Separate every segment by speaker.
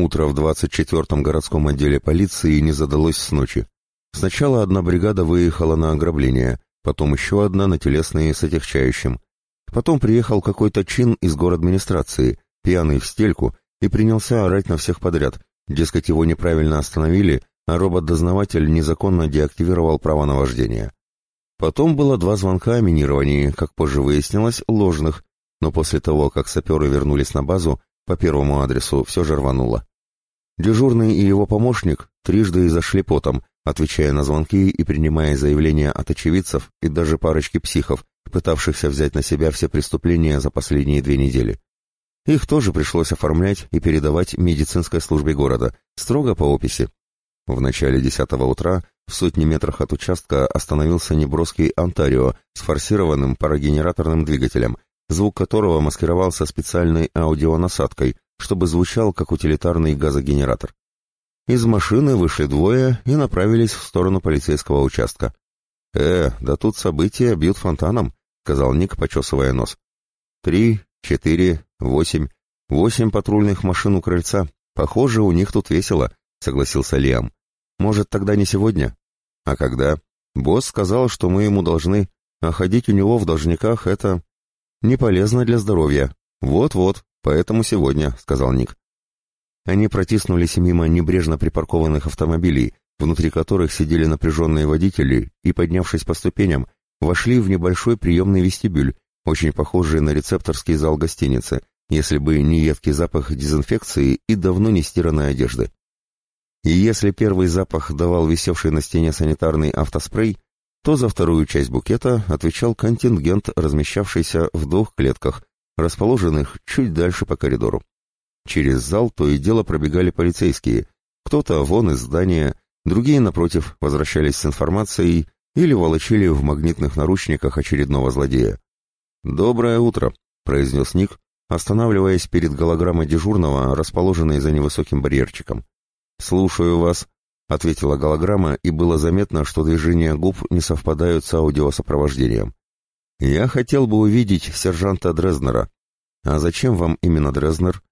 Speaker 1: Утро в 24-м городском отделе полиции не задалось с ночи. Сначала одна бригада выехала на ограбление, потом еще одна на телесные с отягчающим. Потом приехал какой-то чин из администрации, пьяный в стельку, и принялся орать на всех подряд. Дескать, его неправильно остановили, а робот-дознаватель незаконно деактивировал право на вождение. Потом было два звонка о минировании, как позже выяснилось, ложных, но после того, как саперы вернулись на базу, по первому адресу все же рвануло. Дежурный и его помощник трижды зашли потом, отвечая на звонки и принимая заявления от очевидцев и даже парочки психов, пытавшихся взять на себя все преступления за последние две недели. Их тоже пришлось оформлять и передавать медицинской службе города, строго по описи. В начале десятого утра в сотни метрах от участка остановился неброский «Онтарио» с форсированным парогенераторным двигателем, звук которого маскировался специальной аудионасадкой, чтобы звучал как утилитарный газогенератор. Из машины вышли двое и направились в сторону полицейского участка. «Э, да тут события бьют фонтаном», — сказал Ник, почесывая нос. «Три, четыре, восемь. Восемь патрульных машин у крыльца. Похоже, у них тут весело», — согласился Лиам. «Может, тогда не сегодня?» «А когда?» «Босс сказал, что мы ему должны, а ходить у него в должниках — это...» «Не полезно для здоровья». «Вот-вот, поэтому сегодня», — сказал Ник. Они протиснулись мимо небрежно припаркованных автомобилей, внутри которых сидели напряженные водители, и, поднявшись по ступеням, вошли в небольшой приемный вестибюль, очень похожий на рецепторский зал гостиницы, если бы не едкий запах дезинфекции и давно не стиранной одежды. И если первый запах давал висевший на стене санитарный автоспрей, то за вторую часть букета отвечал контингент, размещавшийся в двух клетках, расположенных чуть дальше по коридору. Через зал то и дело пробегали полицейские, кто-то вон из здания, другие, напротив, возвращались с информацией или волочили в магнитных наручниках очередного злодея. «Доброе утро», — произнес Ник, останавливаясь перед голограммой дежурного, расположенной за невысоким барьерчиком. «Слушаю вас», — ответила голограмма, и было заметно, что движения губ не совпадают с аудиосопровождением. «Я хотел бы увидеть сержанта Дрезнера». «А зачем вам именно Дрезнер?»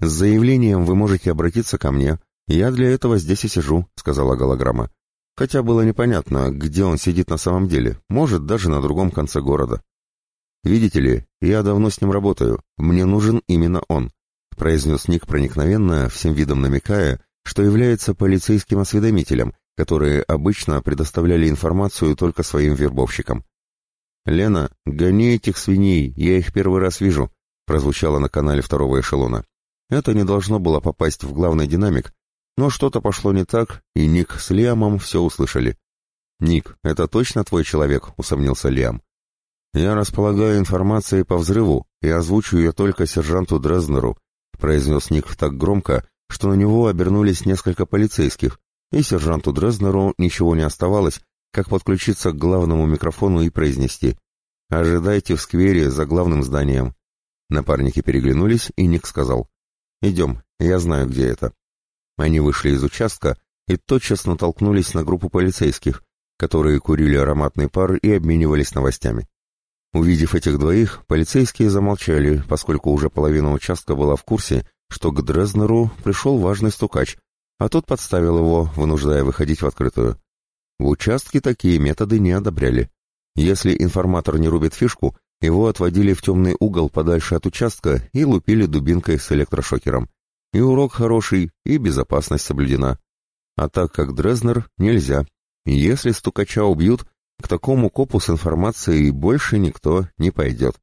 Speaker 1: «С заявлением вы можете обратиться ко мне. Я для этого здесь и сижу», — сказала голограмма. Хотя было непонятно, где он сидит на самом деле, может, даже на другом конце города. «Видите ли, я давно с ним работаю, мне нужен именно он», — произнес Ник проникновенно, всем видом намекая, что является полицейским осведомителем, которые обычно предоставляли информацию только своим вербовщикам. «Лена, гони этих свиней, я их первый раз вижу», — прозвучало на канале второго эшелона. Это не должно было попасть в главный динамик, но что-то пошло не так, и Ник с Лиамом все услышали. «Ник, это точно твой человек?» — усомнился Лиам. «Я располагаю информацией по взрыву и озвучу ее только сержанту Дрезнеру», — произнес Ник так громко, что на него обернулись несколько полицейских, и сержанту Дрезнеру ничего не оставалось, как подключиться к главному микрофону и произнести «Ожидайте в сквере за главным зданием». Напарники переглянулись, и Ник сказал «Идем, я знаю, где это». Они вышли из участка и тотчас натолкнулись на группу полицейских, которые курили ароматный пар и обменивались новостями. Увидев этих двоих, полицейские замолчали, поскольку уже половина участка была в курсе, что к Дрезнеру пришел важный стукач, а тот подставил его, вынуждая выходить в открытую. В участке такие методы не одобряли. Если информатор не рубит фишку, его отводили в темный угол подальше от участка и лупили дубинкой с электрошокером. И урок хороший, и безопасность соблюдена. А так как Дрезнер, нельзя. Если стукача убьют, к такому копу с информацией больше никто не пойдет.